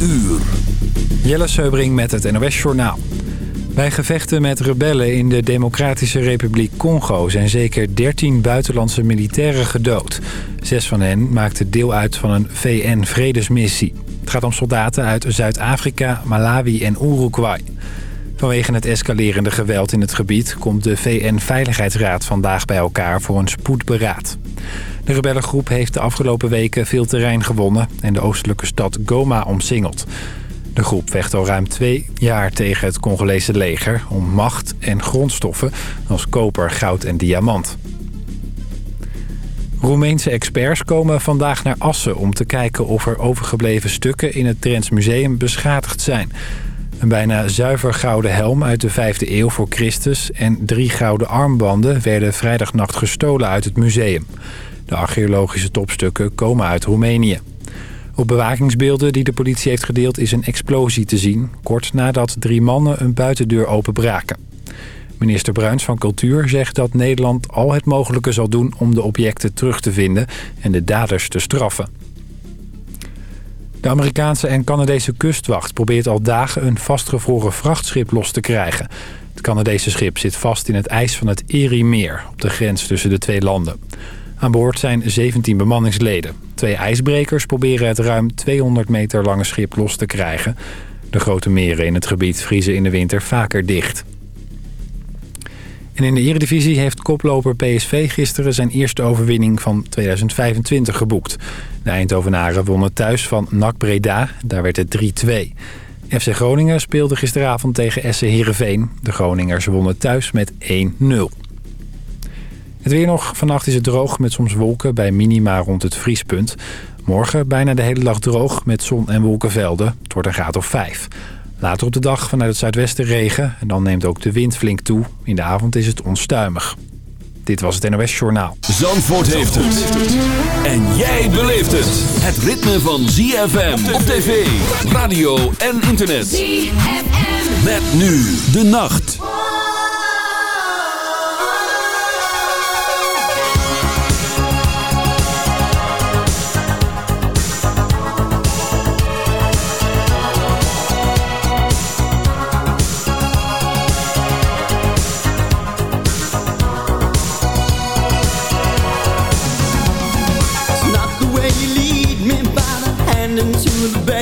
uur. Jelle Seubring met het NOS Journaal. Bij gevechten met rebellen in de Democratische Republiek Congo... zijn zeker 13 buitenlandse militairen gedood. Zes van hen maakten deel uit van een VN-vredesmissie. Het gaat om soldaten uit Zuid-Afrika, Malawi en Uruguay. Vanwege het escalerende geweld in het gebied... komt de VN-veiligheidsraad vandaag bij elkaar voor een spoedberaad. De rebellengroep heeft de afgelopen weken veel terrein gewonnen... en de oostelijke stad Goma omsingeld. De groep vecht al ruim twee jaar tegen het Congolese leger... om macht en grondstoffen als koper, goud en diamant. Roemeense experts komen vandaag naar Assen... om te kijken of er overgebleven stukken in het Drents Museum beschadigd zijn... Een bijna zuiver gouden helm uit de 5e eeuw voor Christus... en drie gouden armbanden werden vrijdagnacht gestolen uit het museum. De archeologische topstukken komen uit Roemenië. Op bewakingsbeelden die de politie heeft gedeeld is een explosie te zien... kort nadat drie mannen een buitendeur openbraken. Minister Bruins van Cultuur zegt dat Nederland al het mogelijke zal doen... om de objecten terug te vinden en de daders te straffen. De Amerikaanse en Canadese kustwacht probeert al dagen een vastgevroren vrachtschip los te krijgen. Het Canadese schip zit vast in het ijs van het Erie-meer op de grens tussen de twee landen. Aan boord zijn 17 bemanningsleden. Twee ijsbrekers proberen het ruim 200 meter lange schip los te krijgen. De grote meren in het gebied vriezen in de winter vaker dicht. En in de Eredivisie heeft koploper PSV gisteren zijn eerste overwinning van 2025 geboekt. De Eindhovenaren wonnen thuis van NAC Breda, daar werd het 3-2. FC Groningen speelde gisteravond tegen SC Heerenveen. De Groningers wonnen thuis met 1-0. Het weer nog. Vannacht is het droog met soms wolken bij minima rond het vriespunt. Morgen bijna de hele dag droog met zon en wolkenvelden. Het wordt een graad of 5. Later op de dag vanuit het zuidwesten regen en dan neemt ook de wind flink toe. In de avond is het onstuimig. Dit was het NOS Journaal. Zandvoort heeft het. En jij beleeft het. Het ritme van ZFM op tv, radio en internet. ZFM. Met nu de nacht.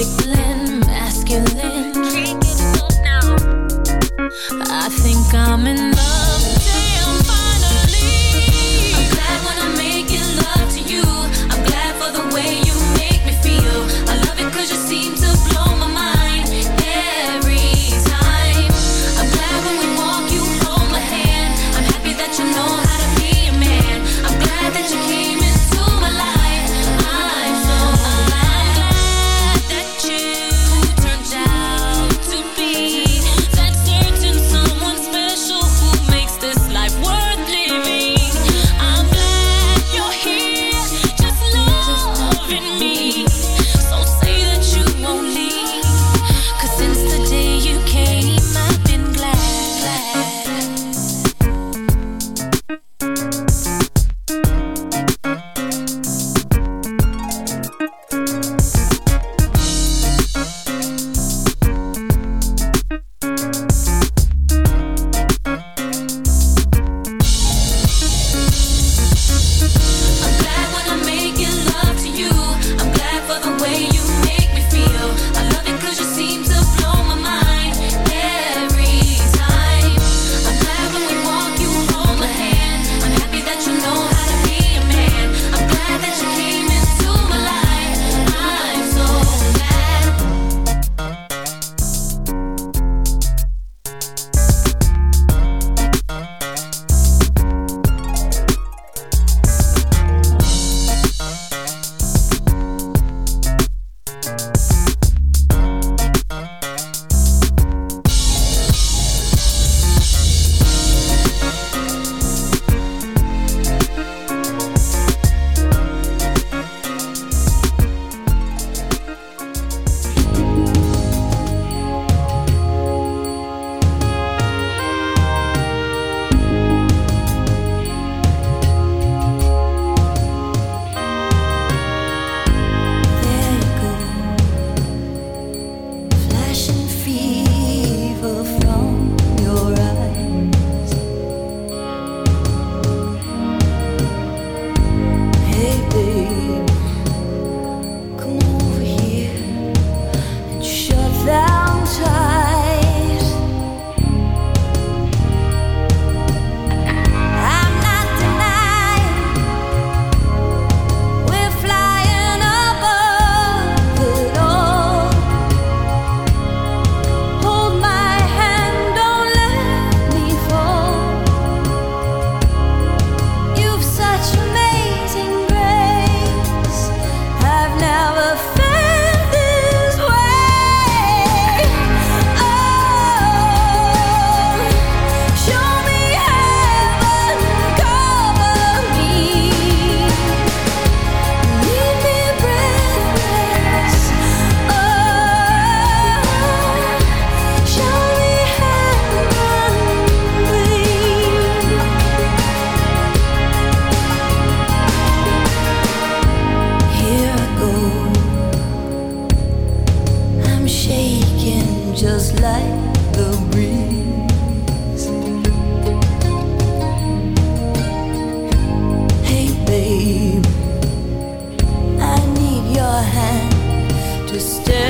perfect understand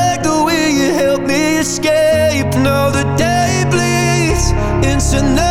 into nightfall,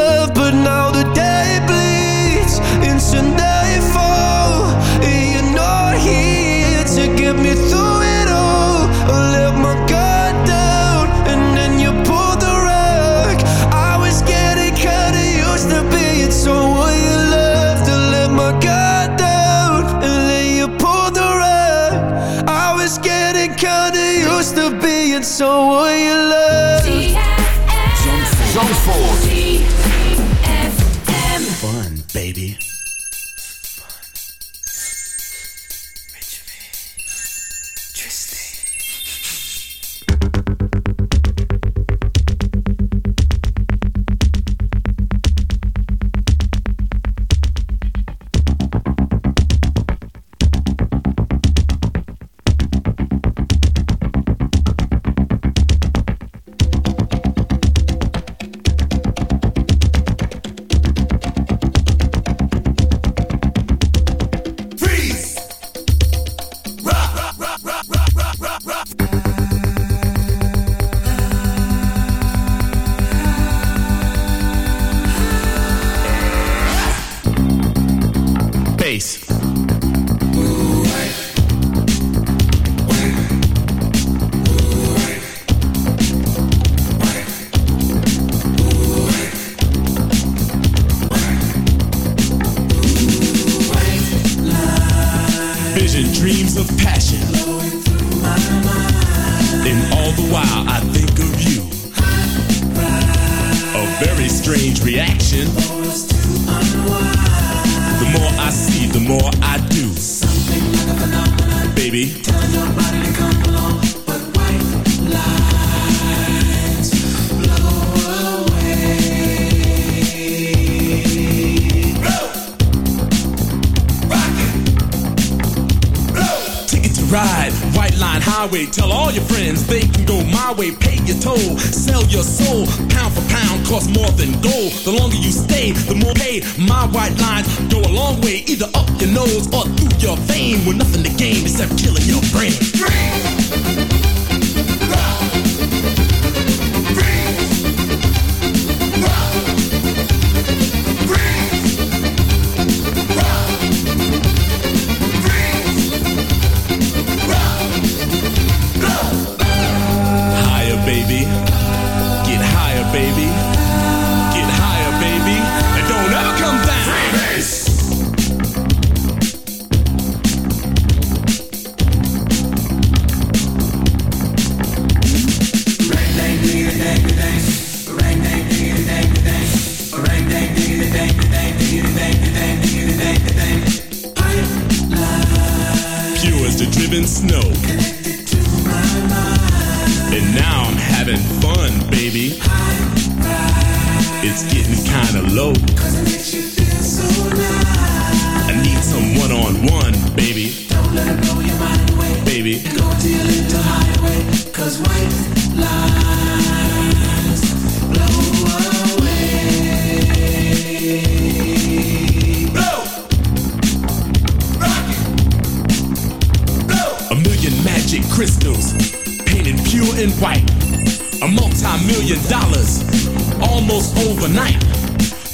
highway. Tell all your friends they can go my way. Pay your toll, sell your soul. Pound for pound, cost more than gold. The longer you stay, the more paid. My white lines go a long way, either up your nose or your fame With nothing to gain except killing your brain.